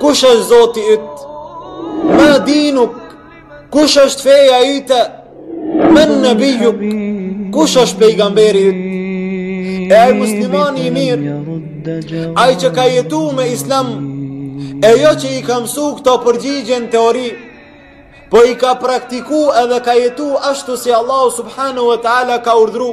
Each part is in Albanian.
Kush është zoti yt? Ma dinuke, kush është feja jote? Men nebijuk, kush është pejgamberi yt? E ai muslimani i mirë, ai që ka jetu me islam, e jo që i ka mësu këto përgjigjen teori, po i ka praktiku edhe ka jetu ashtu si Allahu subhanahu wa ta'ala ka urdhru.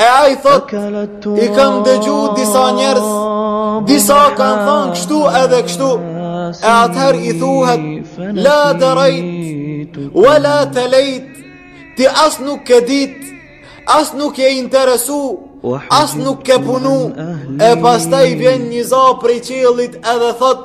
E ai thot, i kam dëgju disa njerëz, disa kanë thanë kështu edhe kështu, e atëher i thuhet, la derejte, wa la telejte, ti as nuk ke dit, as nuk je interesu, as nuk ke punu, e pastaj vjen një za prej qiellit edhe thot,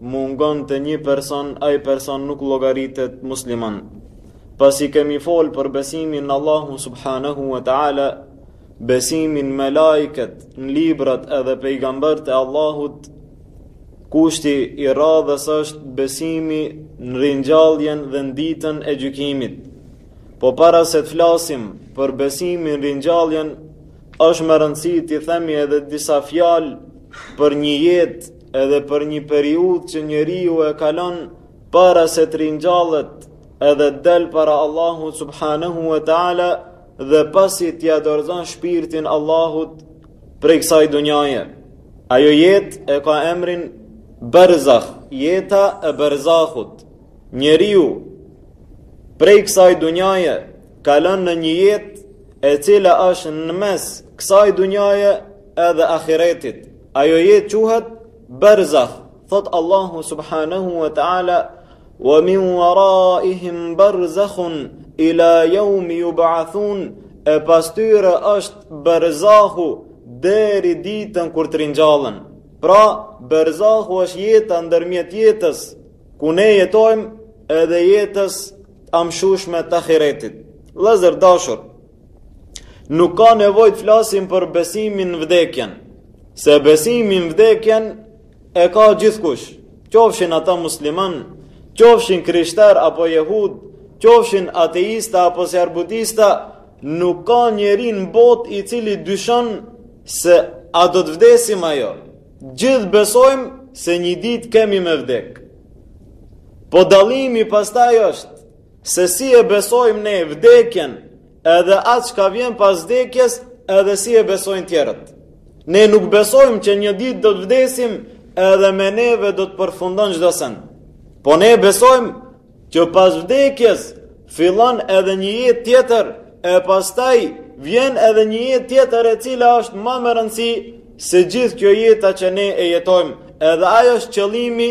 Mungon te një person ai person nuk llogaritet musliman. Pasi kemi fol për besimin në Allahun subhanahu wa taala, besimin në melaiket, në librat edhe pejgambert e Allahut, kushti i radhës është besimi në ringjalljen dhe në ditën e gjykimit. Po para se të flasim për besimin në ringjalljen, është me rëndësi të themi edhe disa fjalë për një jetë Edhe për një periudhë që njeriu e kalon para se të ringjallet, edhe del para Allahu subhanahu wa taala dhe pasi t'ia dorëzon shpirtin Allahut prej kësaj dunjaje. Ajo jetë e ka emrin Berzakh, jeta e Berzakhut. Njeriu prej kësaj dunjaje kalon në një jetë e cila është në mes kësaj dunjaje edhe ahiretit. Ajo jetë quhet Barzakh. Thot Allahu subhanahu wa ta'ala Wa min waraihim barzakhun ila yawm yub'athun e pas tyre është Barzahu deri ditën kur të ringjallen. Pra Barzahu është jeta ndërmjet jetës ku ne jetojmë edhe jetës të amshushme të ahiretit. Vllazër dashur, Nuk ka nevojë të flasim për besimin në vdekjen, se besimin në vdekjen e ka gjithkush, qofshin ata musliman, qofshin krishter apo jehud, qofshin ateista apo serbudista, nuk ka njeri në bot i cili dyshon se a do të vdesim a jo. Gjithë besojmë se një dit kemi me vdek. Po dallimi pastaj është, Se si e besojmë ne vdekjen edhe atë çka vjen pas vdekjes edhe si e besojnë tjerët. Ne nuk besojmë që një ditë do të vdesim edhe me neve do të përfundon çdo send. Po ne besojmë që pas vdekjes fillon edhe një jetë tjetër e pastaj vjen edhe një jetë tjetër e cila është ma me rëndësi se gjithë kjo jeta që ne e jetojmë. Edhe ajo është qëllimi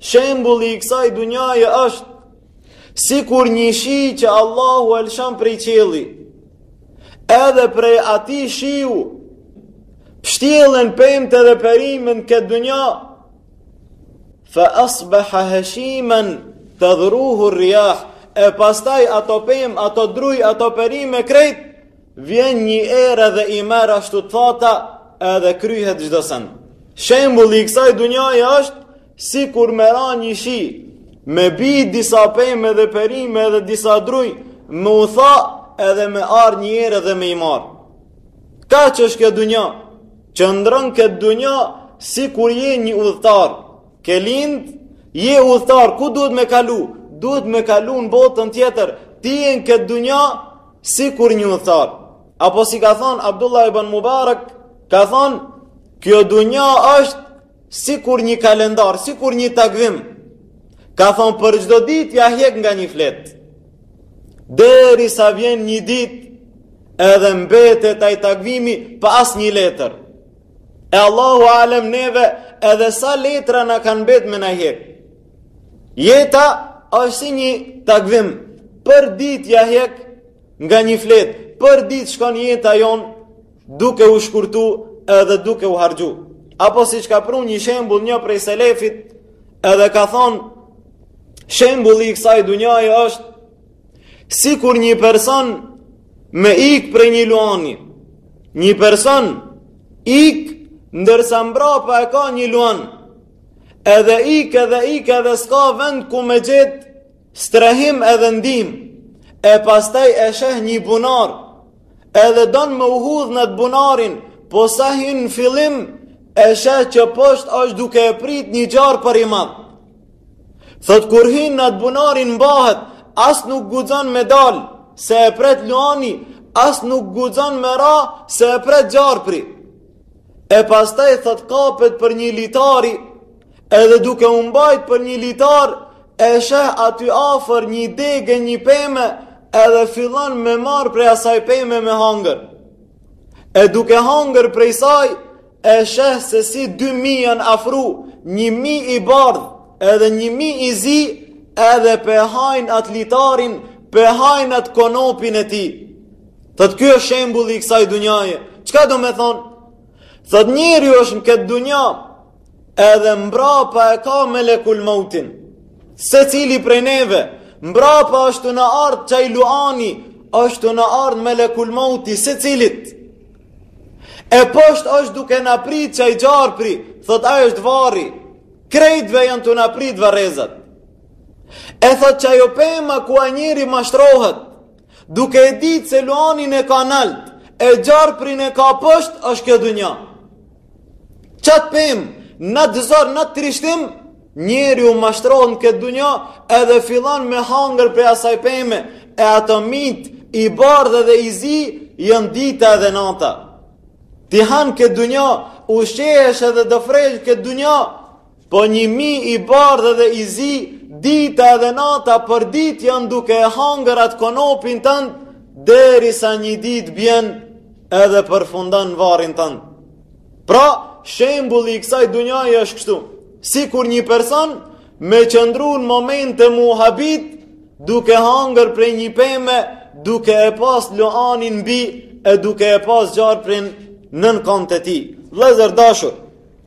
Shembulli i kësaj dunjaje është sikur një shi që Allahu e lëshon prej qielli. Edhe prej atij shiu pështjellën pemët edhe perimet n'këtë dunja. Fa asbaha hashiman tadruhu ar-riyah. E pastaj ato pemë, ato druj, ato perime krejt Vjen një erë edhe i merr ashtu të thata edhe kryhet çdo send. Shembulli i kësaj dunjaje është sikur me ra një shi, me bi disa pemë edhe perime edhe disa druj, me u tha edhe me ardh një erë edhe me i marrë. Kaq është kjo dunja, qëndron n'këtë dunja sikur je një udhëtar, ke lind, je udhëtar, ku duhet me kalu? Duhet me kalu në botën tjetër, ti je në këtë dunja, Sikur një udhëtar, apo si ka thonë Abdullah ibn Mubarak, ka thonë, kjo dunja është sikur një kalendar, sikur një takvim, ka thonë për çdo ditë ia hjek nga një fletë, derisa vjen një ditë, edhe mbetet aj takvimi pa asnjë letër. E Allahu alem neve edhe sa letra na kanë mbet me na hjek. Jeta është si një takvim, për ditë ia hek nga një fletë, për ditë shkon jeta jonë duke u shkurtu edhe duke u harxhu. Apo siç ka pru një shembull një prej selefit edhe ka thonë, shembulli i kësaj dunjaje është, sikur një person me ik prej një luani, një person ik ndërsa mbrapa e ka një luan, Edhe ik edhe ik edhe s'ka vend ku me gjet strehim edhe ndihmë. E pastaj e sheh një bunar. Edhe don me u hudh n'atë bunarin, posa hin në fillim e sheh që poshtë është duke e prit një gjarpër i madh. Thotë kur hin n'atë bunarin mbahet, as nuk guxon me dal, se e pret luani, as nuk guxon me ra, se e pret gjarpri. E pastaj thot kapet për një litari, edhe duke u mbajt për një litar, e sheh aty afër një degë një peme, edhe fillon me marr prej asaj peme me hangër. E duke hangër prej saj, e sheh se si dy mi janë afru, një mi i bardh, edhe një mi i zi, edhe pe hajn atë litarin, pe hajn atë konopin e tij. Thot ky është shembulli i kësaj dunjaje. Çka do me thonë? Thot njeri është në këtë dunja, edhe mbrapa e ka melekul mautin. Secili prej neve, mbrapa është tu na ardhë qaj luani, është tu na ardhë melekul mauti, secilit. E poshtë është duke na prit qaj gjarpri, thot ai është varri, krejtve janë tu na prit varrezat. E thot qajo pema ku a njeri mashtrohet, Duke e ditë se luanin e ka nalt, e gjarprin e ka posht, është kjo dunja. Qatë pemë, n'atë zor, n'atë trishtim, njeriu mashtrohet në këtë dunja, edhe fillon me hangër prej asaj peme, e ato mitë, i bardh edhe i zi, janë dita edhe nata. Ti han në këtë dunja, ushqehesh edhe dëfrehesh këtë dunja, Po një mi i bardhë edhe i zi, dita edhe nata përdit janë duke e hangër atë konopin tënd, derisa një dit bjen edhe përfundon n'varrin tënd. Pra, shembulli i kësaj dunjaje është kështu, sikur një person me qëndru në moment të muhabit, duke hangër prej një peme, duke e pas luanin mbi, e duke e pas gjarprin nën kamt e tij. Vllezër t'dashur,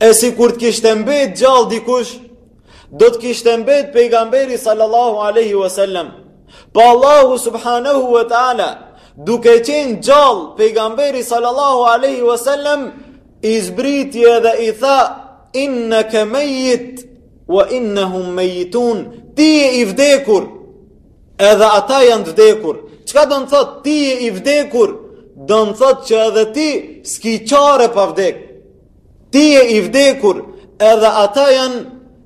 E sikur të kishte mbet gjallë dikush, do të kishte mbet pejgamberi sallallahu aleyhi wa sallam. Po Allahu subhanahu wa ta'ala, duke qenë gjallë pejgamberi sallallahu aleyhi wa sallam, i zbriti edhe i tha, inneke mejit, wa innehum mejitun, ti je i vdekur, edhe ata janë të vdekur. Çka do me than, ti je i vdekur, do me than që edhe ti s'ki çare pa vdek. Ti je i vdekur, edhe ata janë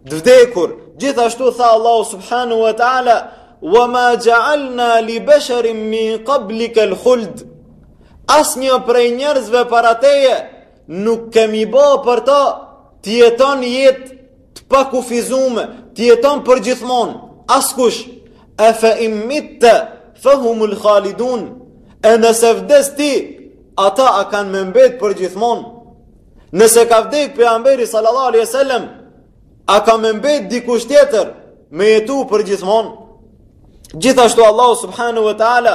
të vdekur. Gjithashtu tha Allahu subhanahu wa taala: "Wa ma ja'alna li basharin min qablika al-khuld." Asnjë prej njerëzve para teje nuk kemi ba për to të jeton jetë të pakufizume, të jeton përgjithmonë, askush, efe in mitte, fe humul khalidun, e nëse vdes ti, ata a kanë me mbet përgjithmonë, nëse ka vdek pejgamberi sallallahu alaihi sallam, a ka me mbet dikush tjetër, me jetu përgjithmonë, gjithashtu Allahu subhanahu wa ta'ala,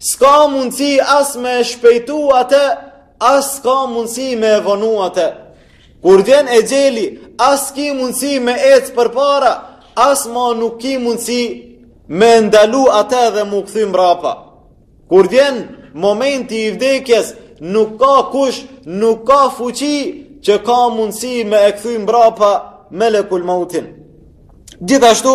S'ka mundësi as me e shpejtu atë, as s'ka mundësi me e vonu atë. Kur vjen exheli, as ki mundësi me ecë përpara, as ma nuk ki mundësi me e ndalu atë dhe m'u kthy mrapa. Kur vjen momenti i vdekjes, nuk ka kush, nuk ka fuqi që ka mundësi me e kthy mrapa Melekul Mautin. Gjithashtu,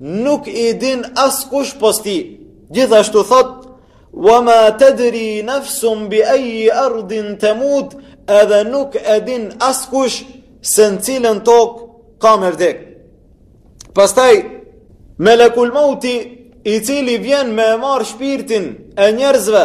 Nuk i din askush pos ti. Gjithashtu thot, "Ve ma tedri nefsun bi ejji ardin temut", edhe nuk e din askush se në cilën tokë ka me vdek. Pastaj Melekul Mauti i cili vjen me e marrë shpirtin e njerëzve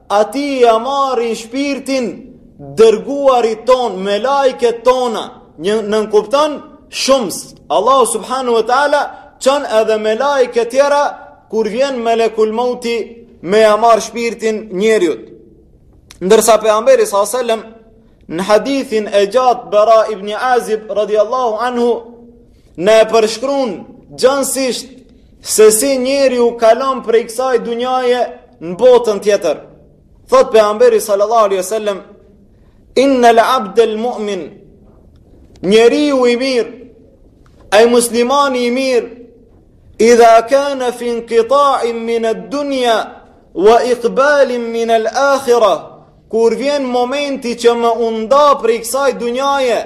Atij ia marrin shpirtin dërguarit tanë, melaiket tona. Nënkupton shumës. Allahu subhanahu wa taala çon edhe melaike tjera kur vjen melekul mauti me ia marr shpirtin njeriut. Ndërsa pejgamberi sallallahu alajhi wasallam në hadithin e gjatë Bara ibn Azib radiallahu anhu Na e përshkrun gjansisht se si njeriu kalon prej kësaj dunjaje në botën tjetër. Thot pejgamberi sallallahu alaihi sallam, innel abdel mu'min, njeriu i mirë, ai muslimani i mirë, idha kane fi inkitain mined dunja, wa ikbalin minel akhira, Kur vjen momenti që me u nda prej kësaj dunjaje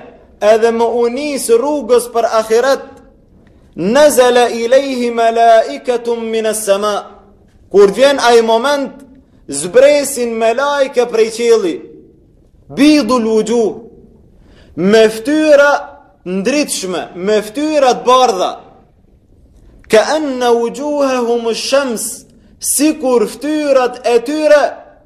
edhe me u nisë rrugës për ahiret, nezele ilejhi melaiketun mines sema, kur vjen ai moment, zbresin melaike prej qielli, bidul vuxhuh, me ftyra të ndritshme, me ftyra të bardha, keenne vuxhuhehum esh-shems, sikur ftyrat e tyre,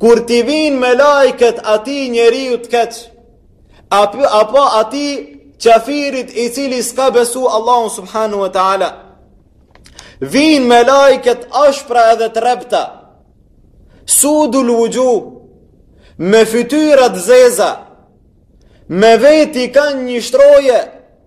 Kur t'i vijnë melaiket atij njeriut të keq, apo, apo atij qafirit i cili s'ka besu Allahun subhanu wa ta'ala, vijnë melaiket t'ashpra edhe të rrepta, sudul vuxhuh, me fytyra të zeza, me veti kanë një shtroje,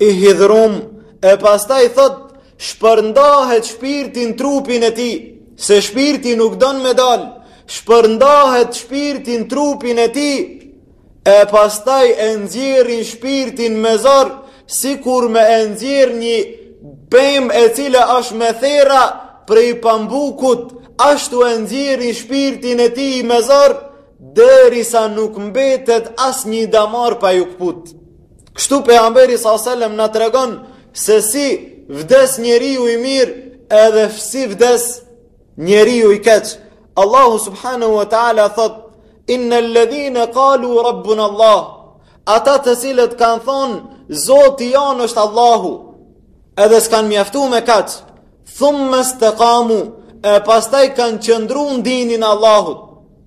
I hidhrum, e pastaj thot, shpërndahet shpirti n'trupin e tij, se shpirti nuk don me dal, shpërndahet shpirti n'trupin e tij, e pastaj e nxjerrin shpirtin me zor, sikur me e nxjerr një pemë e cila është me therra prej pambukut, ashtu e nxjerrin shpirtin e tij me zor, derisa nuk mbetet asnjë damar pa iu këputë. Kështu pejgamberi sa selam na tregon se si vdes njeriu i mirë edhe si vdes njeriu i keq. Allahu subhanahu wa taala thot: "Innal ladhina qalu rabbuna Allah" Ata të cilët kanë thonë Zoti jonë është Allahu Edhe s'kan mjaftu me kaq Thumma staqamu E pastaj kanë qëndru në dinin e Allahut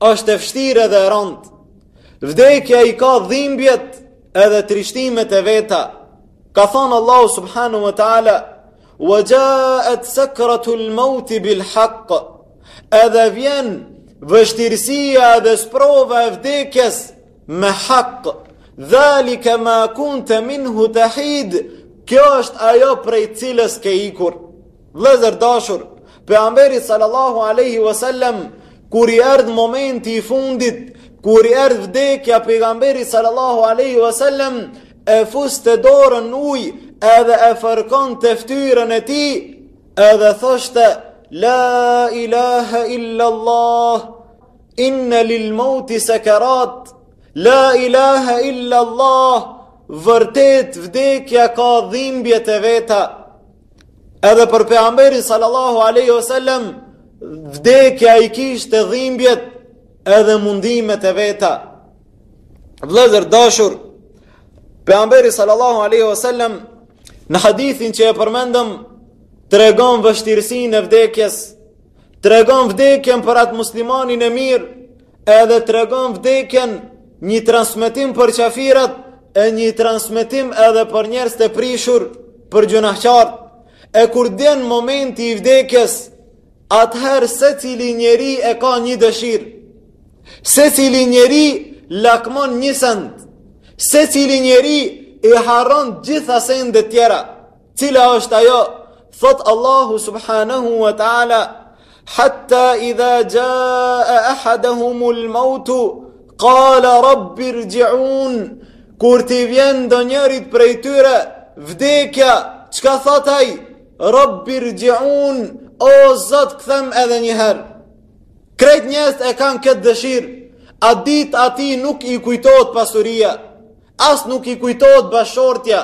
Është e vështirë edhe e rëndë. Vdekja i ka dhimbjet edhe trishtimet e veta. Ka thanë Allahu subhanahu wa taala: "Wa ja'at sakratul maut bil haqq." Edhe vjen vështirësia edhe sprova e vdekjes me hak. Dhalika ma kunta minhu tahid. Kjo është ajo prej cilës ke ikur. Vëllezër dashur, Pejgamberi sallallahu alaihi wasallam kur i erdh momenti i fundit, kur i erdh vdekja Pejgamberit sallallahu alaihi wasallam e fuste dorën në ujë edhe e fërkonte ftyrën e tij, edhe thoshte, La ilaha illa Allah, inna lil mauti sakarat, La ilaha illa Allah, vërtet vdekja ka dhimbjet e veta. Edhe për pejgamberin sallallahu alaihi wasallam vdekja i kishte dhimbjet edhe mundimet e veta. Vëllezër dashur, pejgamberi sallallahu alaihi wasallam në hadithin që e përmendëm tregon vështirësinë e vdekjes, tregon vdekjen për atë muslimanin e mirë Edhe tregon vdekjen një transmetim për qafirat e një transmetim edhe për njerëz të prishur për gjunahqart. E kur vjen momenti i vdekjes, atëherë secili njeri e ka një dëshirë. Secili njeri lakmon një send. Secili njeri i harron gjitha sendet tjera. Cila është ajo? Thot Allahu subhanahu wa ta'ala, Hatta idha jaa ahadahumul mautu, qala rabbi rji'un. Kur t'i vjen ndonjërit prej tyre, vdekja, çka thot ai? Rabbi rji'un, o Zot kthem edhe njëherë. Krejt njerëzit e kanë këtë dëshirë, at ditë atij nuk i kujtohet pasuria, As nuk i kujtohet bashkëshortja,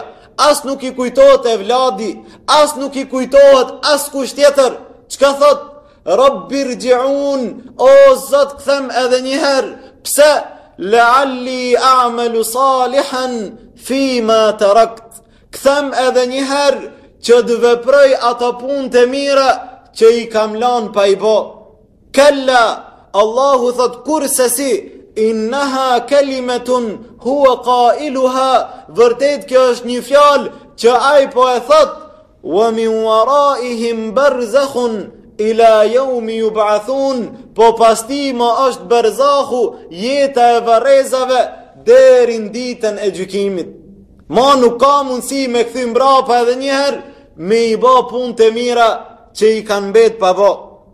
as nuk i kujtohet evladi, as nuk i kujtohet askush tjetër. Çka thot? Rabbi rjiun, o Zot kthem edhe një herë. Pse? La'alli a'malu salihan fima tarakt. Kthem edhe një herë që të veproj ato punë të mira që i kam lanë pa i bo. Kella, Allahu thot kurrsesi, innaha kelimetun hua kailuha, vërtet kjo është një fjalë që ai po e thot, wa min waraihim barzakhun ila yawmi yub'athun po pas tij ma është barzahu jeta e varrezave deri në ditën e gjykimit ma nuk ka mundësi me kthy mbrapa edhe një herë me i ba punët e mira që i kanë mbet pa bë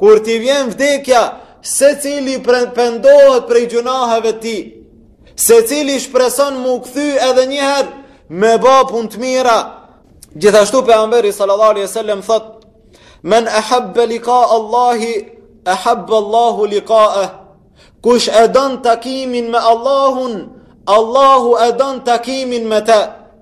Kur t'i vjen vdekja, secili pendohet prej gjunaheve të tij, secili shpreson m'u kthy edhe njëherë me ba punë të mira. Gjithashtu Pejgamberi sallallahu alejhi ue sellem thotë, men ehabbe lika Allahi, ehabbe Allahu likaeh, kush e don takimin me Allahun, Allahu e don takimin me te.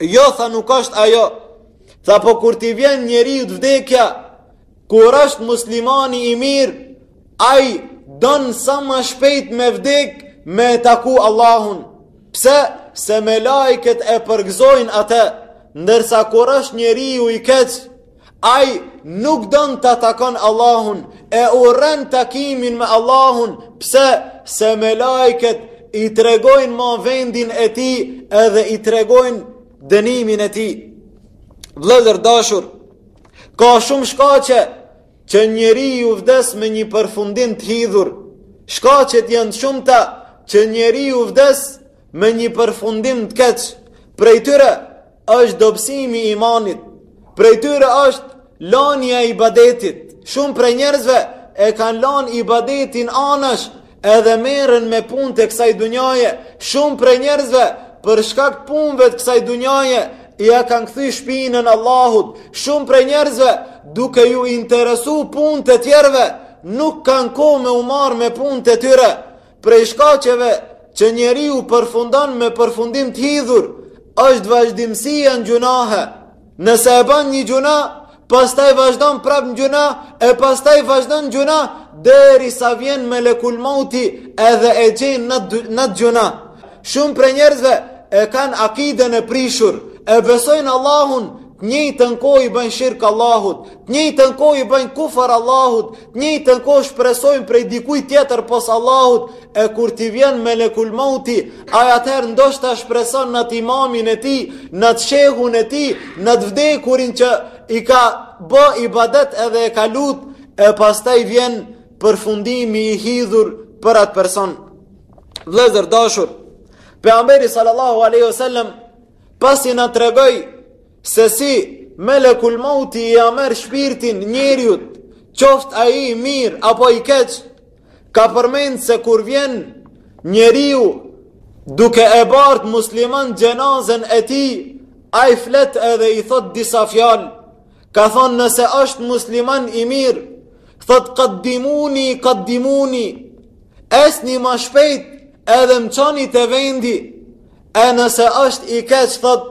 Jo, tha nuk është ajo. Tha po kur t'i vjen njeriut vdekja, kur është muslimani i mirë, ai don sa më shpejt me vdek me e taku Allahun. Pse? Se melaiket e përgëzojnë atë, ndërsa kur është njeriu i keq, Ai nuk don ta takon Allahun e urren takimin me Allahun, pse se melaiket i tregojnë ma vendin e tij edhe i tregojnë dënimin e tij. Vllezër të dashur, ka shumë shkaqe që njeriu vdes me një përfundim të hidhur. Shkaqet janë të shumta që njeriu vdes me një përfundim të keq. Prej tyre, është dobësimi i imanit. Prej tyre është lania e ibadetit. Shumë prej njerëzve e kanë lanë ibadetin anash edhe merren me punët e kësaj dunjaje. Shumë prej njerëzve për shkak të punëve të kësaj dunjaje ja kanë kthy shpinën Allahut. Shumë prej njerëzve duke ju interesu punët e tjerëve nuk kanë kohë me u marr me punët e tyre. Prej shkaqeve që njeriu përfundon me përfundim të hidhur, është vazhdimësia në gjunahe. Nëse e ban një gjuna, pastaj vazhdon prap në gjuna e pastaj vazhdon në gjuna derisa vjen melekul mauti edhe e gjen në atë gjuna. Shumë prej njerëzve e kanë akiden e prishur, e besojnë Allahun, të njëjtën kohë i bajnë shirk Allahut, të njëjtën kohë i bajnë kufër Allahut, njëjtën kohë shpresojnë prej dikujt tjetër pos Allahut, e kur t'i vjen melekul mauti, ai atëherë ndoshta shpreson në atë imamin e tij, në atë shehun e tij, në atë të vdekurin që i ka bo ibadet edhe e ka lut, e pastaj vjen përfundimi i hidhur për atë person. Vllezër të dashur, Pejgamberi sallallahu alejhi ue sellem, pasi na tregoi Se si Melekul Mauti ia merr shpirtin njeriut, qoftë ai i mirë apo i keq, ka përmend se kur vjen njeriu duke e bart muslimanët xhenazen e tij, ai flet edhe i thotë disa fjalë. Ka thonë nëse është musliman i mirë, thotë kaddimuni, kaddimuni, ecni ma shpejt edhe më çoni te vendi. E nëse është i keq thotë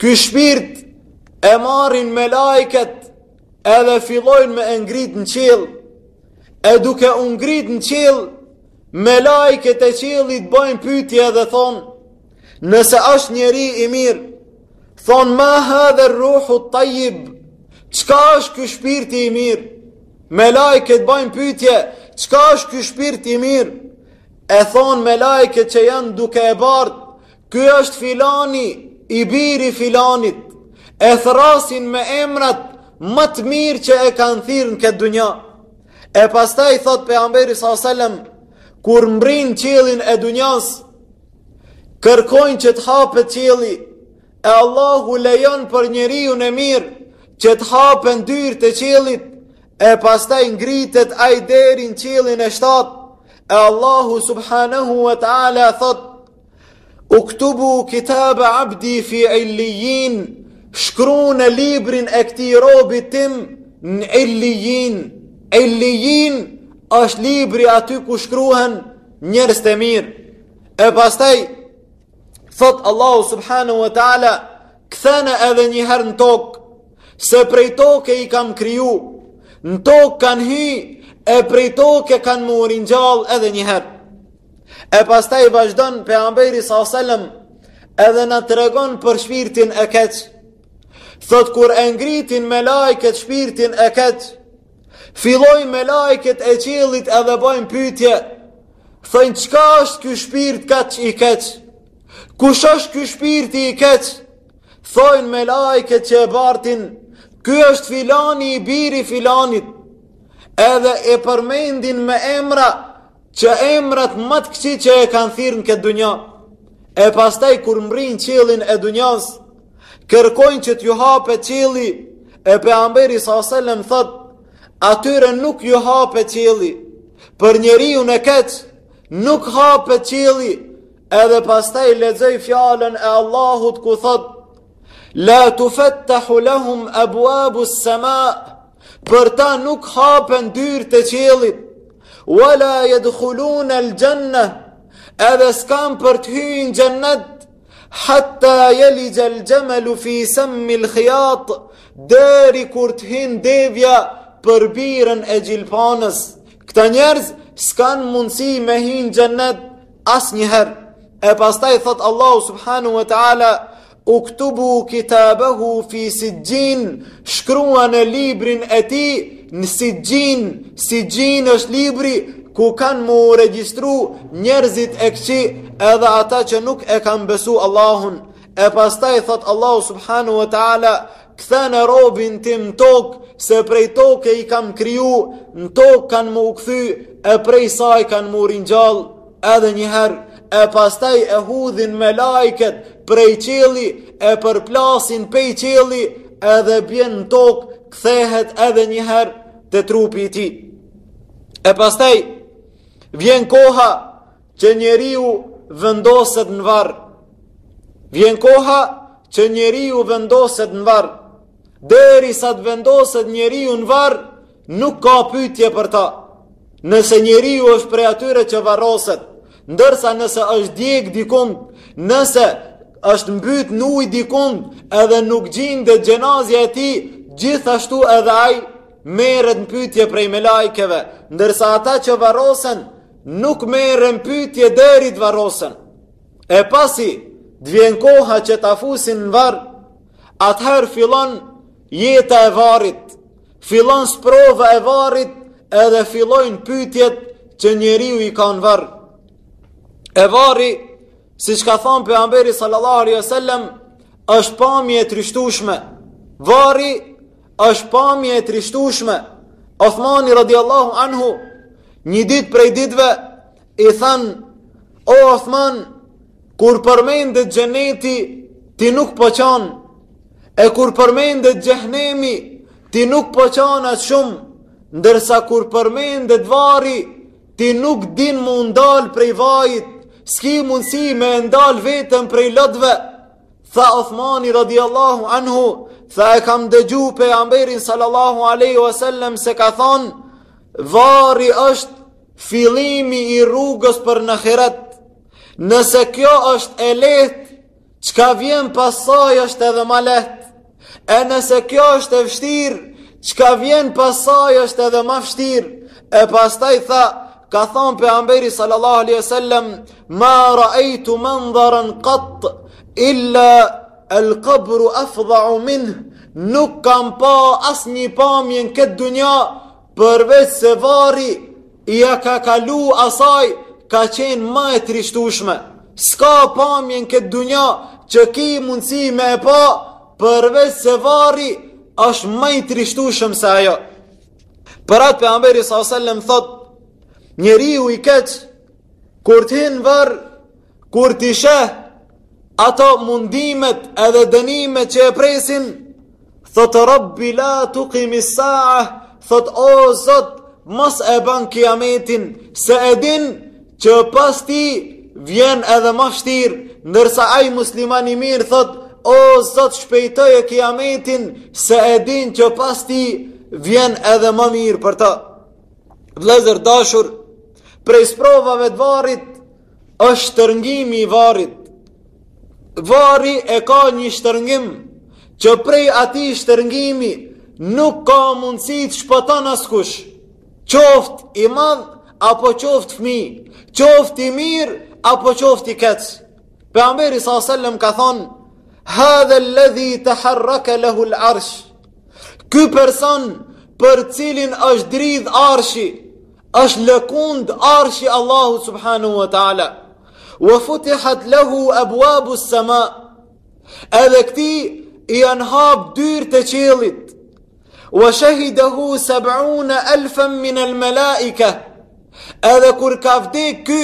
Ky shpirt e marrin melaiket edhe fillojnë me e ngrit në qiell, e duke u ngrit në qiell, melaiket e qiellit bëjnë pyetje dhe thonë, nëse është njeri i mirë, thonë ma hadhe ruhu et-tajib, çka është ky shpirt i mirë, melaiket bëjnë pyetje, çka është ky shpirt i mirë, e thonë melaiket që janë duke e bart, Ky është filani, i biri i filanit, e thërrasin me emrat më të mirë që e kanë thirrë në këtë dunja. E pastaj thotë Pejgamberi s.a.s., kur mbrrin n'qiellin e dunjas, kërkojnë që të hapet qielli, e Allahu lejon për njeriun e mirë, që të hapen dyert e qiellit, e pastaj ngritet ai deri n'qiellin e shtatë, e Allahu subhanahu wa ta'ala thotë, Uktubu kitabe abdi fi illijin, shkruni librin e këtij robit tim në illijin. Illijin është libri aty ku shkruhen njerëzit e mirë. E pastaj, thotë Allahu subhanahu wa ta'ala, kthene edhe njëherë në tokë, se prej toke i kam krijue, në tokë kanë me hy, e prej toke kanë me u ringjall edhe njëherë. E pastaj vazhdon pejgamberi sallallahu alajhi wasallam edhe na tregon për shpirtin e keq. Thotë kur e ngritin melaiket shpirtin e keq, fillojnë melaiket e qiellit edhe bojnë pyetje, thojnë çka është ky shpirt kaq i keq, kush është ky shpirt i keq, thojnë melaiket që e bartin, ky është filani i biri i filanit, edhe e përmendin me emra, Që emrat më të këqij që e kanë thirrë në këtë dunja, e pastaj kur mrrijnë n'qiellin e dunjas, kërkojnë që t'ju hapet qielli, e Pejgamberi s.a.s. thotë, atyre nuk ju hapet qielli, për njeriun e keq, nuk hapet qielli, edhe pastaj lexoi fjalën e Allahut ku thotë, la tufettahu lahum abuabu sema, Për ta nuk hapen dyert e qiellit, wala yadkhulun al-janna, edhe s'kan për të hyrë në xhennet, hatta yalij al-jamal fi sam al-khiyat, deri kur të hin devja për birën e gjilpërës. Këta njerëz s'kan mundësi me hy në xhennet asnjëherë. E pastaj thotë Allahu subhanahu wa taala Uktubu kitabehu fi sijjin, shkruane librin e tij në sijjin, sijjin është libri ku kanë m'u regjistru njerëzit e këqij edhe ata që nuk e kanë besu Allahun. E pastaj thotë Allahu subhanu wa ta'ala, kthene robin tim n'tokë, se prej toke i kam kriju, në tokë kanë m'u kthy, e prej saj kanë m'u ringjallë. edhe një herë, e pastaj e hudhin melajket prej qielli, e përplasin pej qielli, edhe bjen në tokë, kthehet edhe një herë te trupi i tij. E pastaj, vjen koha që njeriu vendoset në varr. Vjen koha që njeriu vendoset në varr. Derisa të vendoset njeriu në varr, Nuk ka pyetje për të. Nëse njeriu është prej atyre që varroset, ndërsa nëse është djeg dikund, nëse është mbyt në ujë dikund, edhe nuk gjindet xhenazja e tij, gjithashtu edhe ai merret në pyetje prej melajkeve, ndërsa ata që varrosen nuk merren n'pyetje deri të varrosen. E pasi të vjen koha që ta fusin në varr, atëherë fillon jeta e varrit. Fillon sprova e varrit edhe fillojnë pytjet që njeriu i ka në varr. E varri, siç ka thonë pejgamberi sallallahu alejhi ve sellem, është pamje e trishtushme. Varri është pamje e trishtushme. Othmani radiallahu anhu, një ditë prej ditve, I thanë, o Othman, kur përmendet xheneti, ti nuk po qan, e kur përmendet xhehnemi, ti nuk po qan aq shumë, ndërsa kur përmendet varri, ti nuk din m'u ndalë prej vajit, s'ki mundësi me e ndalë veten prej lotëve, tha Othmani radiallahu anhu, tha e kam dëgju pejgamberin sallallahu aleyhi wa sellem se ka thonë, varri është, Fillimi i rrugës për në ahiret, nëse kjo është e lehtë, çka vjen pas saj është edhe ma lehtë, e nëse kjo është e vështirë, çka vjen pas saj është edhe ma vështirë, e pastaj tha, ka thonë Pejgamberi sallallahu alaihi sallam, ma raejtu mendharan katt, illa el kabru afdhau minhu, nuk kam pa asnjë pamje në këtë dunja, Përveç se varri ia ka kalu asaj ka qenë ma e trishtushme. S'ka pamje në këtë dunja që ki mundësi me e pa, përveç se varri është ma i trishtushëm se ajo. Për atë Pejgamberi S.A.S. thotë, njeriu i keq, kur t'hin n'varr, Kur t'i sheh ato mundimet edhe dënimet që e presin, thotë Rabbi la tukimi sa'a, thotë o Zot, mos e ban kiametin, se e din që pas tij vjen edhe ma vështirë, ndërsa ai musliman i mirë thotë o Zot shpejtoje kiametin, se e din që pas tij vjen edhe ma mirë për ta. Vllezër të dashur, prej sprovave të varrit, Është shtërngimi i varrit. Varri e ka një shtërngim që prej atij shtërngimi nuk ka mundësi të shpëton askush. Qoftë i madh apo qoftë fëmijë, qoftë i mirë apo qoftë i keq. Pejgamberi sa selam ka thonë: "Hadha alladhi taharraka lahu al-arsh." Ky person për të cilin është dridh arshi, Është lëkund arshi i Allahut subhanahu wa taala. Wa futihat lahu abwabu as-sama. Edhe këtij i janë hap dyert e qiellit. Wa shahidahu 70000 min al-malaika. Edhe kur ka vdek ky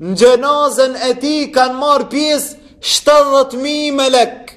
në xhenazen e tij kanë marrë pjesë 70.000 melek.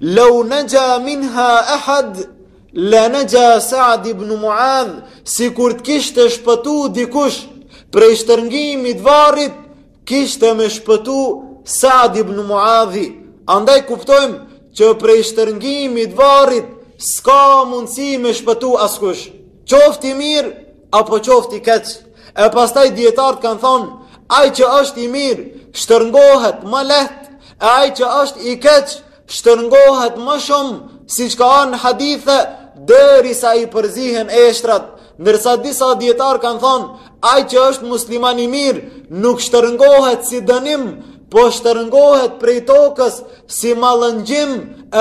Lau nexha minha ehad, la nexha Saad ibn Muadh, sikur të kishte shpëtu dikush prej shtërngimit të varrit, kishte me shpëtu Saad ibn Muadhi. Andaj kuptojmë që prej shtërngimit të varrit, s'ka mundësi me shpëtu askush. Qoftë i mirë, apo qoftë i keq. E pastaj dijetarët kanë thonë, ai që është i mirë shtërngohet ma lehtë, e ai që është i keq shtërngohet më shumë, siç ka në hadithe derisa i përzihen eshtrat. Ndërsa disa dijetarë kanë thonë, ai që është musliman i mirë nuk shtërngohet si dënim po shtërngohet prej tokës si mallëngjim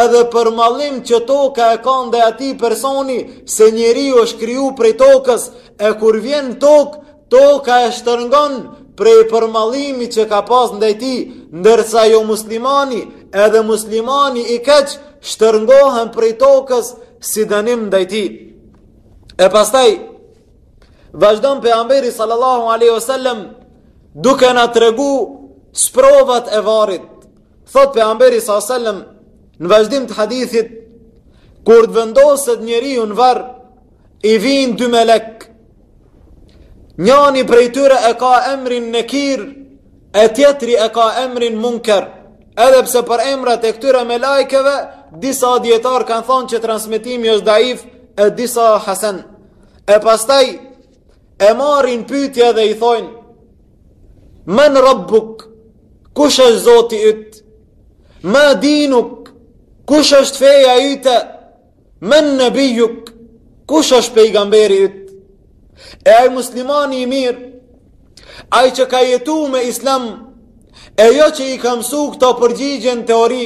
edhe përmallim që toka e ka ndaj atij personi se njeriu është kriju prej tokës e kur vjen n'tokë, toka e shtërngon prej përmallimit që ka pas ndaj tij, ndërsa jo muslimani edhe muslimani i keq shtërngohen prej tokës si dënim ndaj tij. E pastaj, Vazhdon pejgamberi sallallahu alaihi wasallam duke na tregu sprovat e varrit. Thotë pejgamberi sallallahu alaihi wasallam në vazhdim të hadithit kur të vendoset njeriu në varr i vijnë dy melek. Njani prej tyre e ka emrin Nekir, e tjetri e ka emrin Munker. Edhe pse për emrat e këtyre melajkeve, disa dijetarë kanë thonë që transmetimi është daif e disa hasen. e pastaj e marrin n'pytje dhe i thojnë, men rabbuk, kush është zoti yt, ma dinuk, kush është feja yte, men nebijuk, kush është pejgamberi yt, e ai muslimani i mirë, ai që ka jetu me islam, e jo që i ka mësu këto përgjigje n'teori,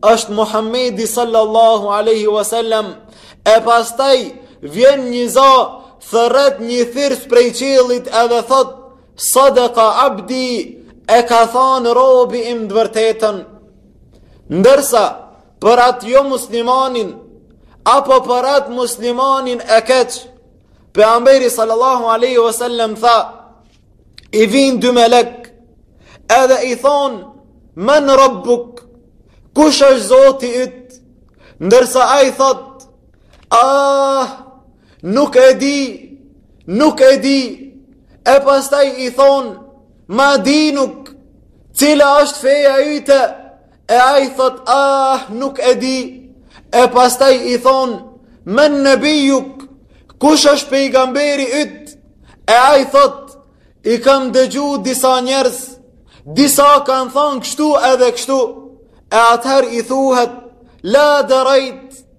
është Muhammedi sallallahu aleyhi wasallam, e pastaj vjen një za thërret një thirrës prej qiellit edhe thotë, sadaka abdi e ka thanë robi im të vërtetën. Ndërsa, për atë jo muslimanin, apo për atë muslimanin e keq, pejgamberi sallallahu aleyhi wasallam tha, I vijnë dy melek, edhe i thonë, men rabbuk, kush është zoti yt? Ndërsa ai thotë, ah, nuk e di, nuk e di. E pastaj i thonë, ma dinuk, cila është feja yte? E ai thotë, ah, nuk e di. E pastaj i thonë, men nebijuk, kush është pejgamberi yt? E ai thotë, i kam dëgju disa njerëz, disa kanë thonë kështu edhe kështu, e atëherë i thuhet, la derajt,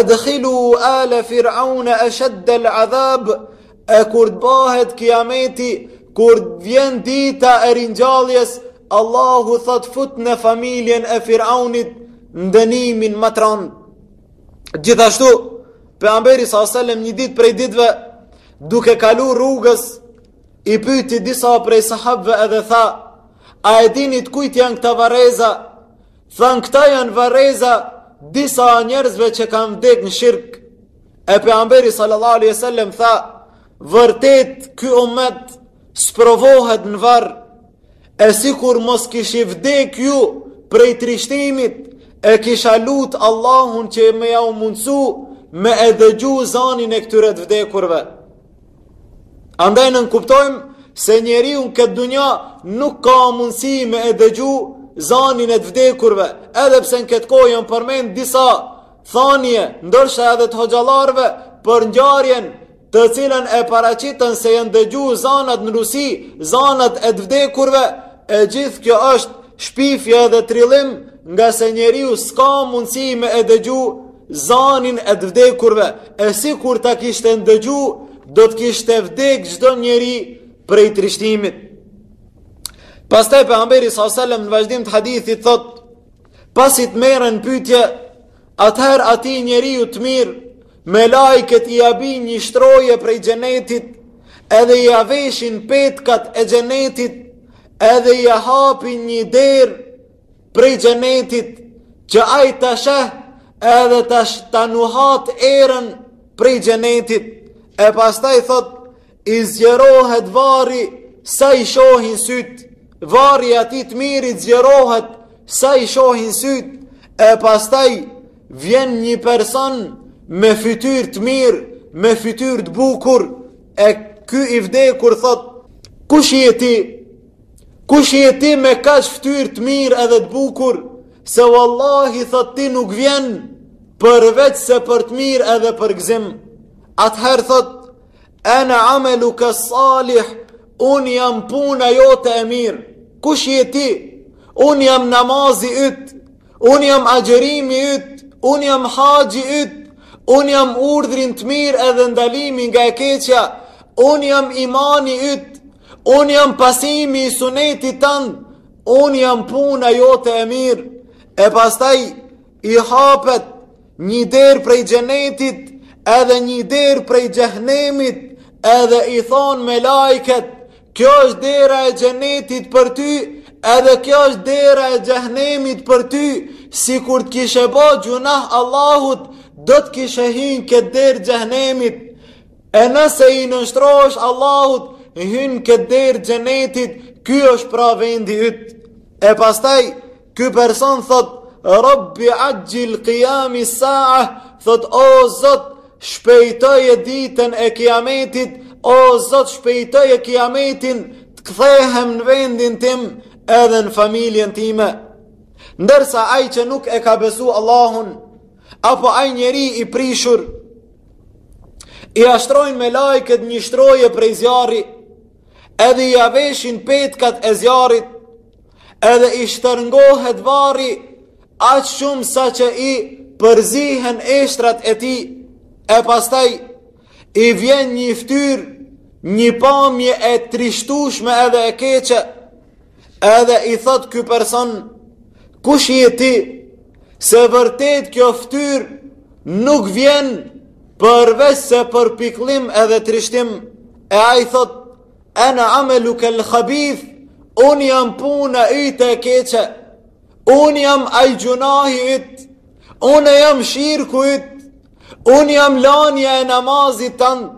Edhilu ala fir'auna ashadda al'adhab e kur të bahet kiameti kur të vjen dita e ringjalljes Allahu thotë futne familjen e Firaunit në dënimin ma të randë. Gjithashtu, pejgamberi sa selam një ditë prej ditëve duke kalu rrugës i pyti disa prej sahabëve edhe tha: "A e dini të kujt janë këta varreza?" Thanë këta janë varreza disa njerëzve që kanë vdek në shirk. E Pejgamberi sallallahu alaihi sallam tha, vërtet ky umet sprovohet në varre, e sikur mos kishi vdek ju prej trishtimit, e kisha lutë Allahun që me jau mundësu me e dëgju zanin e këtyre të vdekurve. Andaj nënkuptojmë se njeriu në këtë dunja nuk ka mundësi me e dëgju zanin e të vdekurve, edhe pse në këtë kohë janë përmend disa thanie, ndoshta edhe të hoxhallarëve për ngjarjen të cilën e paraqitën se janë dëgju zanat në Rusi, zanat e të vdekurve, E gjithë kjo është shpifje dhe trillim ngase njeriu s'ka mundësi me e dëgju zanin e të vdekurve, e sikur ta kishte ndëgju, do të kishte vdek çdo njeri prej trishtimit. Pastaj Pejgamberi S.A.S. në vazhdim të hadithit thotë, pasi të merret në pyetje, atëherë atij njeriu të mirë melaiket ia bijnë një shtrojë prej xhenetit, edhe ia veshin petkat e xhenetit, edhe ia hapin një derë prej xhenetit, që ai ta sheh edhe ta nuhat erën prej xhenetit, e pastaj thotë, I zgjerohet varri sa i shohin sytë, varri atij të mirit zgjerohet sa i shohin sytë, e pastaj vjen një person me fytyrë të mirë, me fytyrë të bukur, e ky i vdekur thotë, kush je ti, kush je ti me kaq fytyrë të mirë edhe të bukur, se vallahi thotë ti nuk vjen, përveçse për të mirë edhe për gëzim, atëherë thotë, Ena amaluka salih, unë jam puna jote e mirë. Kush je ti? Unë jam namazi yt, unë jam agjerimi yt, unë jam haxhi yt, unë jam urdhri në të mirë edhe ndalimi nga e keqja, unë jam imani yt, unë jam pasimi i sunetit tand, unë jam puna jote e mirë. E pastaj, I hapet nji derë prej Xhenetit edhe nji derë prej Xhehnemit, edhe i thonë melaiket, kjo është dera e Xhenetit për ty, edhe kjo është dera e Xhehnemit për ty, sikur të kishe bo gjunah Allahut, do të kishe hy në këtë derë Xhehnemit, e nëse i nënshtrohesh Allahut, hyn në këtë derë Xhenetit, ky është pra vendi yt, e pastaj, Ky person thot, Rabbi agjil qiyami sa'a, thot, o zot, shpejtoje ditën e kiametit, o zot, shpejtoje kiametin, të kthehem në vendin tim edhe në familjen time. Ndërsa ai që nuk e ka besu Allahun, apo ai njeri i prishur, ia shtrojnë melaiket një shtroje prej zjarri, edhe ia veshin petkat e zjarrit, Edhe i shtërngohet varri aq shumë saqë i përzihen eshtrat e tij e pastaj i vjen një ftyrë, një pamje e trishtushme edhe e keqe, edhe i thot ky person, kush je ti, se vërtet kjo ftyrë nuk vjen përveç se për pikllim edhe trishtim, e ai i thot, Ana amaluka al-khabith, unë jam puna jote e keqe, unë jam ai gjunahi yt, unë jam shirku yt, unë jam lanja e namazit tand,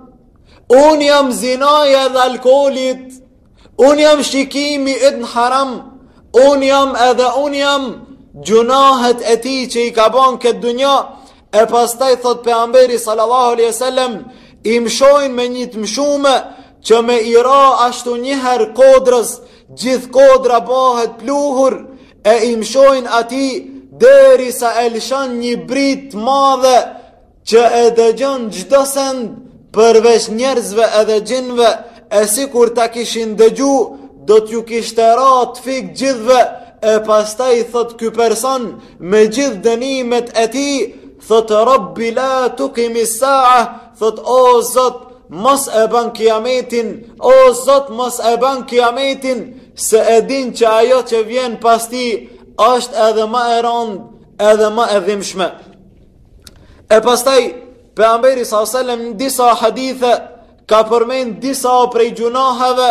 unë jam zinaja edhe alkoholi yt, unë jam shikimi yt në haram, unë jam edhe unë jam gjunahet e tij që i ka ban n'këtë dunja, E pastaj thot pejgamberi sallallahu alaihi wasallam, i mshojnë me një të mshume që me i ra ashtu një herë kodrës, gjithë kodra bahet pluhur e i mshojnë atij derisa e lëshon një brit të madhe që e dëgjon çdo send përveç njerëzve edhe xhinve e sikur ta kishin dëgju do t'ju kishte ra të fik gjithve e pastaj thot ky person Me gjithë dënimet e tij, thot Rabbi la tukimi sa'a, thot o Zot, mos e ban kiametin, o Zot, mos e ban kiametin, se e din që ajo që vjen pas tij, është edhe ma e rand, edhe ma e dhimshme. E pastaj, pejgamberi s.a.s. në disa hadithe, ka përmend disa prej gjunaheve,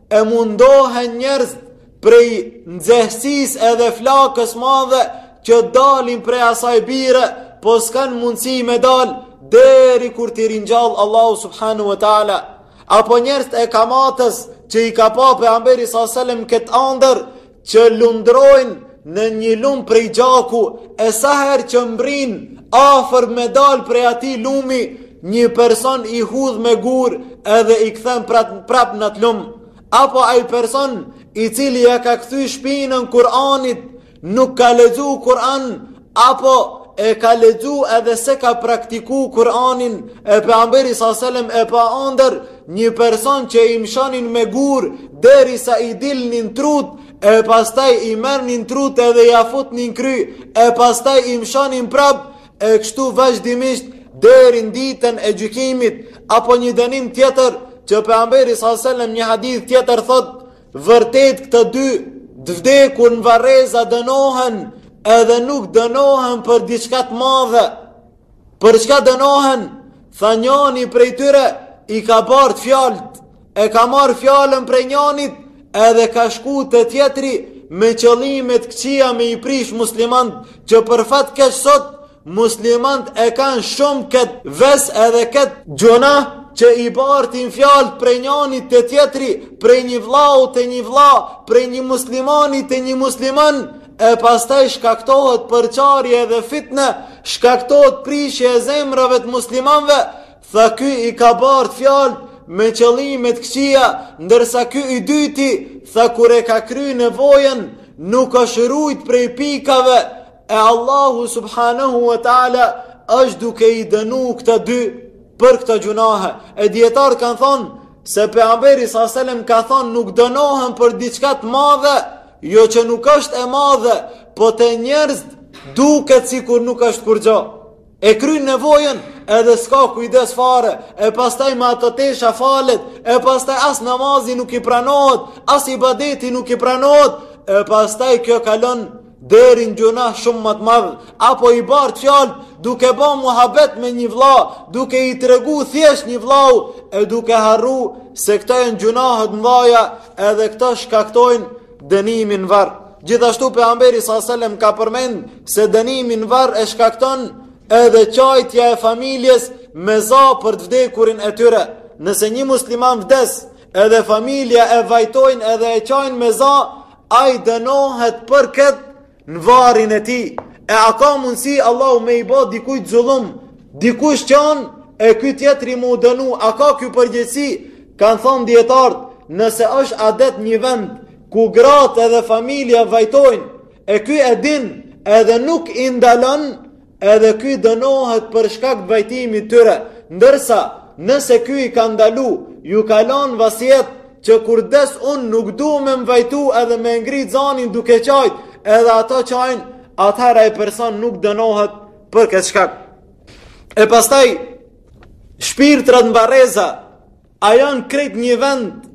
E mundohen njerëzit prej nxehsisë edhe flakës madhe që dalin prej asaj bire, po s'kan mundësi me dal deri kur t'i ringjall Allahu subhanahu wa ta'ala. Apo njerëzit e kamatës që i ka pa pejgamberi s.a.s. n'këtë andërr, që lundrojnë në një lum prej gjaku, e sa herë që mbrin afër me dal prej atij lumi, një person i hudh me gurë edhe i kthen prap n'atë lum, apo ai person i cili ia ka kthy shpinën Kur'anit, nuk ka lexu Kur'an, Apo e ka lexu edhe s'e ka praktiku Kur'anin e pejgamberi sa selam e pa andërr një person që i mshonin me gurë derisa i dilnin trutë e pastaj i merrnin trutë edhe ia futnin n'kry e pastaj i mshonin prapë e kështu vazhdimisht deri në ditën e gjykimit apo një dënim tjetër që pejgamberi sa selam një hadith tjetër thotë Vërtet këto dy të vdekur në varreza dënohen edhe nuk dënohen për diçka të madhe. Për çka dënohen? Tha njani prej tyre i ka bart fjalët. E ka marrë fjalën prej njanit edhe ka shku te tjetri me qëllime të këqija me i prish muslimanët që për fat t'keq sot Muslimanët e kanë shumë kët ves edhe kët gjynah që i bartin fjalët prej njanit te tjetri, prej një vllau te një vlla, prej një muslimani te një musliman, e pastaj shkaktohet përçarje dhe fitne, shkaktohet prishje e zemrave të muslimanve, tha ky i ka bart fjalët me qëllime të këqija, ndërsa ky i dyti, tha kur e ka kry nevojën, nuk është rujt prej pikave, E Allahu subhanahu wa ta'ala është duke i dënu këta dy për këto gjynahe. E dijetarët kanë thonë, se pejgamberi s.a.s. ka thonë nuk dënohen për diçka t'madhe, jo që nuk është e madhe, po te njerëzit duket sikur nuk është kurgjo. E kryn nevojën edhe s'ka kujdes fare, e pastaj me ato tesha falet, e pastaj as namazi nuk i pranohet, as ibadeti nuk i pranohet, e pastaj kjo kalon deri në gjynah shumë ma të madh, apo i bart fjalët duke ba muhabet me një vëlla, duke i tregu thjesht një vëllau e duke harru se këto janë gjynahe t'mdhaja, edhe këto shkaktojnë Dënimin në varr. Gjithashtu pejgamberi sa selam ka përmend se dënimin në varr e shkakton edhe qajtja e familjes me za për të vdekurin e tyre. Nëse një musliman vdes, edhe familja e vajtojnë edhe e qajnë me za, ai dënohet për këtë në varrin e tij. E a ka mundësi Allahu me i ba dikujt zullum? Dikush qan e ky tjetri m'u dënu, a ka ky përgjegjësi? Kanë thanë dijetarët, nëse është adet n'një vend ku gratë edhe familja vajtojnë, e ky e din, edhe nuk i ndalon, Edhe ky dënohet për shkak t'vajtimit t'tyre, ndërsa nëse ky i ka ndalu, ju ka lanë vasijet që kur t'des unë nuk du me më vajtu edhe me e ngri zanin duke qajt, edhe ata qajnë, atëherë ai person nuk dënohet për këtë shkak. E pastaj, shpirtrat në varreza, A janë krejt një vend,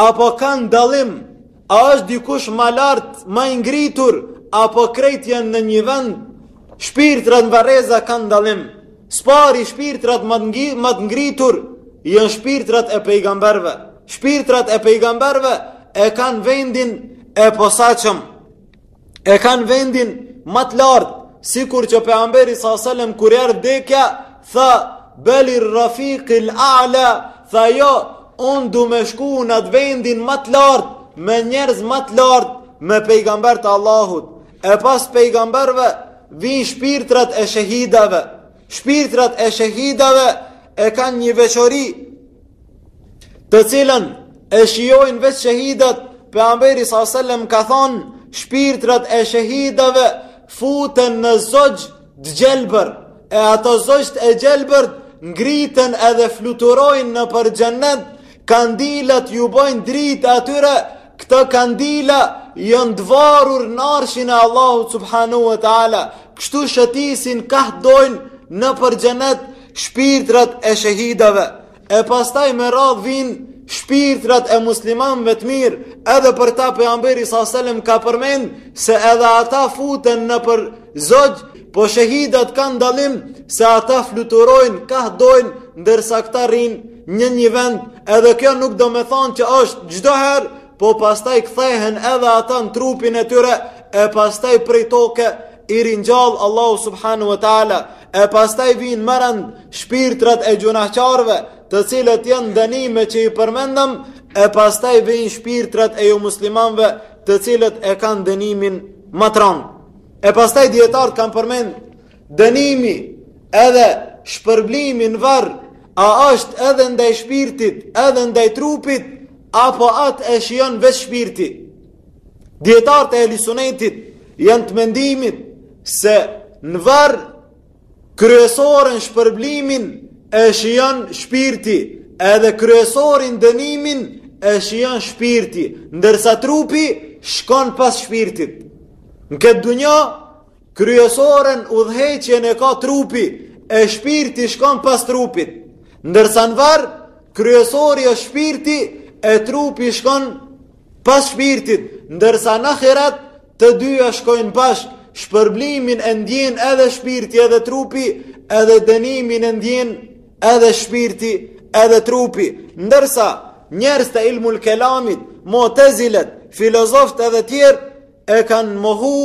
apo kanë dallim, a është dikush ma lartë, ma i ngritur, apo krejt janë në një vend, shpirtrat në varreza kanë dallim, së pari shpirtrat ma të ngritur, janë shpirtrat e pejgamberve, shpirtrat e pejgamberve e kanë vendin e posaçëm, e kanë vendin ma të lartë, sikur që pejgamberi sa selam kur erdhi vdekja, tha belir-rafikul a'la, tha jo, unë du me shku në atë vendin ma të lartë, me njerëz ma të lartë, me pejgamberët e Allahut. E pas pejgamberve vijnë shpirtrat e shehidave. Shpirtrat e shehidave e kanë një veçori të cilën e shijojnë veç shehidat, pejgamberi sa selam ka thanë, shpirtrat e shehidave futen në zogj të gjelbër, e ato zogjtë e gjelbër ngriten edhe fluturojnë nëpër xhennet, kandilat ju bojnë dritë atyre Këta kandila janë të varur në arshin e Allahut subhanu e ta'ala, kështu shëtisin kah të dojnë nëpër xhennet shpirtrat e shehidave, e pastaj me radhë vijnë shpirtrat e muslimanve të mirë, edhe për ta pejgamberi sa selam ka përmend, se edhe ata futen nëpër zogj, po shehidat kanë dallim se ata fluturojnë kah dojnë, ndërsa këta rrinë, Në një vend, edhe kjo nuk do me thonë që është çdo herë, po pastaj kthehen edhe ata në trupin e tyre, e pastaj prej toke i ringjall Allahu subhanu e ta'ala, e pastaj vijnë me rend shpirtrat e gjunahqarve, të cilët janë në dënime që i përmendëm, e pastaj vijnë shpirtrat e jomuslimanve, të cilët e kanë dënimin ma t'ranë. E pastaj dijetarët kanë përmend, Dënimi edhe shpërblimi në varr a është edhe ndaj shpirtit edhe ndaj trupit apo atë e shijon veç shpirti. Dijetarët e Ehli Sunetit janë të mendimit se në varr kryesoren shpërblimin e shijon shpirti edhe kryesorin dënimin e shijon shpirti, ndërsa trupi shkon pas shpirtit. Në këtë dunja, Kryesoren udhëheqjen e ka trupi, e shpirti shkon pas trupit. Ndërsa në varr, kryesori është shpirti, e trupi shkon pas shpirtit, ndërsa në ahiret të dyja shkojnë bashkë, shpërblimin e ndjen edhe shpirti edhe trupi, edhe dënimin e ndjen edhe shpirti edhe trupi. Ndërsa njerëzit e ilmul kelamit, mutezilet, filozofët edhe tjerë e kanë mohu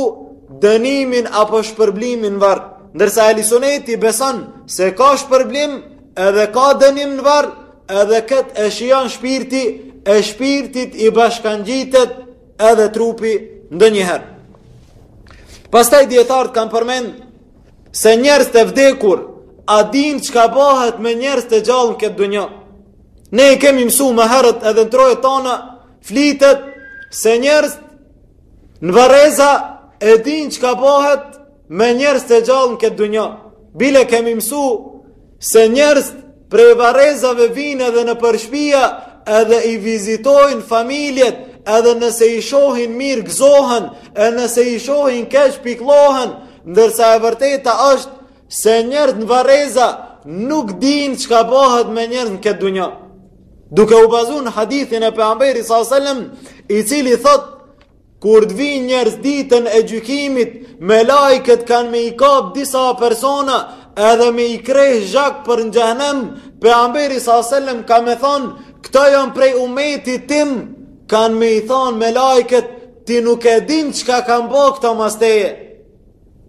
dënimin apo shpërblimin n'varr, ndërsa Ehli Suneti beson se ka shpërblim edhe ka dënim në varr, edhe këtë e shijon shpirti, e shpirtit i bashkangjitet edhe trupi ndonjëherë. Pastaj dijetarët kanë përmend se njerëzit e vdekur, a dinë çka bahet me njerëzit e gjallë në këtë dunja. Ne i kemi mësu më herët edhe në trojet tona, Flitet se njerëzit në varreza e dinë çka bëhet me njerëzit e gjallë në këtë dunja. Bile kemi mësu se njerëzit prej varrezave vijnë edhe nëpër shpia edhe i vizitojnë familjet edhe nëse i shohin mirë gëzohen e nëse i shohin keq pikllohen ndërsa e vërteta është Se njerëzit në varreza nuk dinë çka bahet me njerëzit në këtë dunja. Duke u bazu në hadithin e pejgamberit s.a.s. i cili thotë, kur të vijnë njerëzit ditën e gjykimit, melaiket kanë me i kap disa persona, edhe me i ngreh zhag për në xhehnem, pejgamberi s.a.s. ka me thanë, këta janë prej umetit tim, kanë me i thanë melaiket, ti nuk e din çka kanë ba këta mas teje.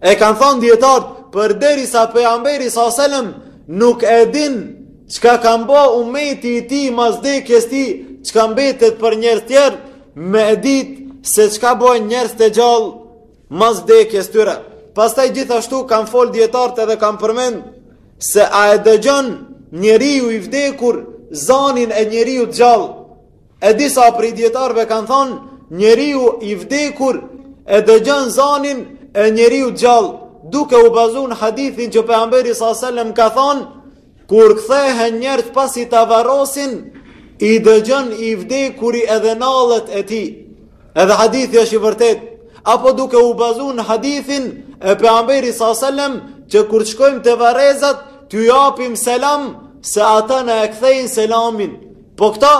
E kanë thanë dijetarët, përderisa pejgamberi sa selam nuk e din çka kanë ba umeti i tij mas vdekjes tij, çka mbetet për njerëz tjerë me e ditë se çka bëjnë njerëzit e gjallë mas vdekjes tyre. Pastaj gjithashtu kanë fol dijetarët edhe kanë përmend se a e dëgjon njeriu i vdekur zanin e njeriut të gjallë. E disa prej dijetarëve kanë thanë, njeriu i vdekur e dëgjon zanin e njeriut të gjallë, duke u bazu në hadithin që pejgamberi sa selam ka thanë, kur kthehen njerëzit pasi ta varrosin, i dëgjon i vdekuri edhe nallet e tij. Edhe hadithi është i vërtetë apo duke u bazu në hadithin e pejgamberit sa selam që kur shkojmë te varrezat t'ju japim selam se ata na e kthejnë selamin Po këto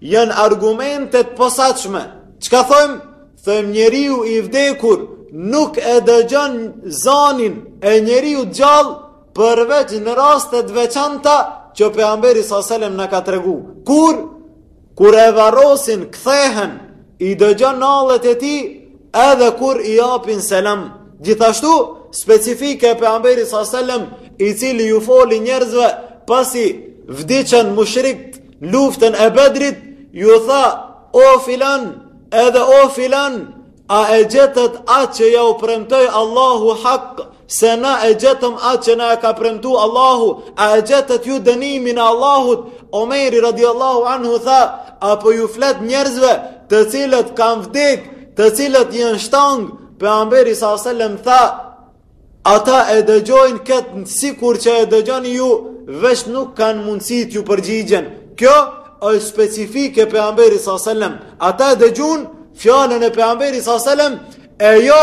janë argumente të posaçme. Çka thojmë? Thojmë njeriu i vdekur nuk e dëgjon zanin e njeriut gjallë përveç në raste të veçanta që pejgamberi sa selem na ka tregu. Kur? Kur e varrosin, kthehen, i dëgjon nallet e tij, Edhe kur i japin selam, gjithashtu specifike e pejgamberit sa selam, i cili ju foli njerëzve pasi vdiqën mushrikët n'luftën e Bedrit, ju tha o filan, edhe o filan, a e gjetët atë që jau premtoi Allahu hak Se na e gjetëm atë që na e ka premtu Allahu, a e gjetët ju dënimin e Allahut, Omeri radiallahu anhu tha, a po ju flet njerëzve të cilët kanë vdek, të cilët janë shtangë, Pejgamberi alejhi selam tha, ata e dëgjojnë këtë sikur që e dëgjoni ju, veç nuk kanë mundësi t'ju përgjigjen. Kjo është specifike Pejgamberi alejhi selam, ata e dëgjojnë fjalën e Pejgamberit alejhi selam, E jo,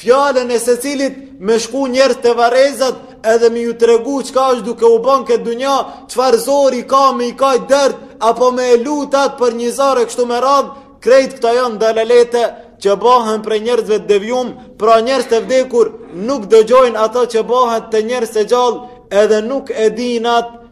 fjalën e secilit me shku njerëz te varrezat edhe me ju tregu çka është duke u bon n'këtë dunja, çfarë zori ka me i kajt dert, apo me e lut atë për një zare kështu me radhë, krejt këto janë dalalete që bëhen prej njerëzve të devijum, pra njerëzit e vdekur nuk dëgjojnë atë që bëhet te njerëzit e gjallë edhe nuk e dinë atë